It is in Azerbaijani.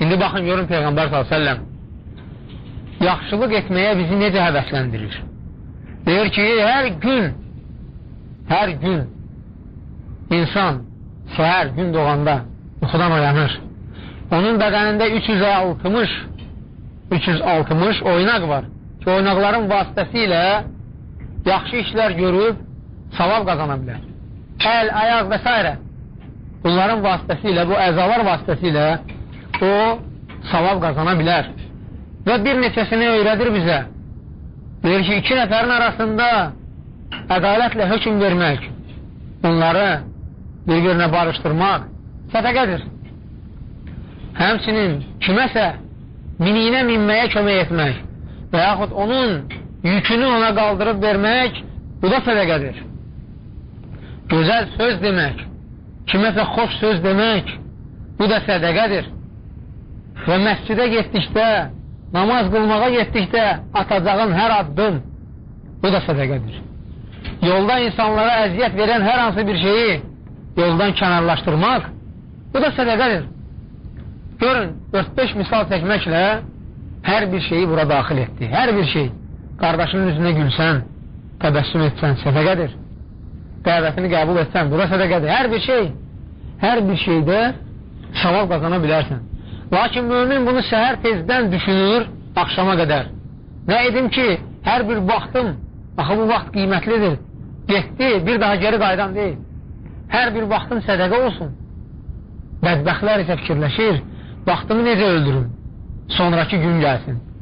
İndi baxın, görün Peyğəmbər s.ə.v yaxşılıq etməyə bizi necə həvəsləndirir? Deyir ki, hər gün hər gün insan səhər gün doğanda yuxudan oyanır. Onun bədənində 360 360 oynaq var ki, oynaqların vasitəsilə yaxşı işlər görüb savab qazana bilər. Əl, ayaq və s. Bunların vasitəsilə, bu əzalar vasitəsilə o savab qazana bilər. Və bir neçəsini öyrədir bizə. Deyir ki, iki nəfərin arasında ədalətlə hökum vermək, onları bir-birinə barışdırmaq sədəqədir. Həmçinin kiməsə miniyinə minməyə kömək etmək və yaxud onun yükünü ona qaldırıb vermək, bu da sədəqədir. Gözəl söz demək, kiməsə xoş söz demək, bu da sədəqədir. Və məscidə getdikdə, namaz qılmağa getdikdə atacağın hər addım, bu da sədəqədir. Yolda insanlara əziyyət verən hər hansı bir şeyi yoldan kənarlaşdırmaq, bu da sədəqədir. Görün, 4-5 misal çəkməklə hər bir şeyi bura daxil etdi. Hər bir şey. Qardaşının üzünə gülsən, təbəssüm etsən, sədəqədir. Dəvətini qəbul etsən, bura sədəqədir. Hər bir şey, hər bir şeydə savab qazana bilərsən. Lakin mümin bunu səhər tezdən düşünür, axşama qədər. Nə edim ki, hər bir vaxtım, axı bu vaxt qiymətlidir. Getdi, bir daha geri qaydan deyil. Hər bir vaxtım sədəqə olsun. Bədbəxtlər isə fikirləşir, vaxtımı necə öldürüm? Sonraki gün gəlsin.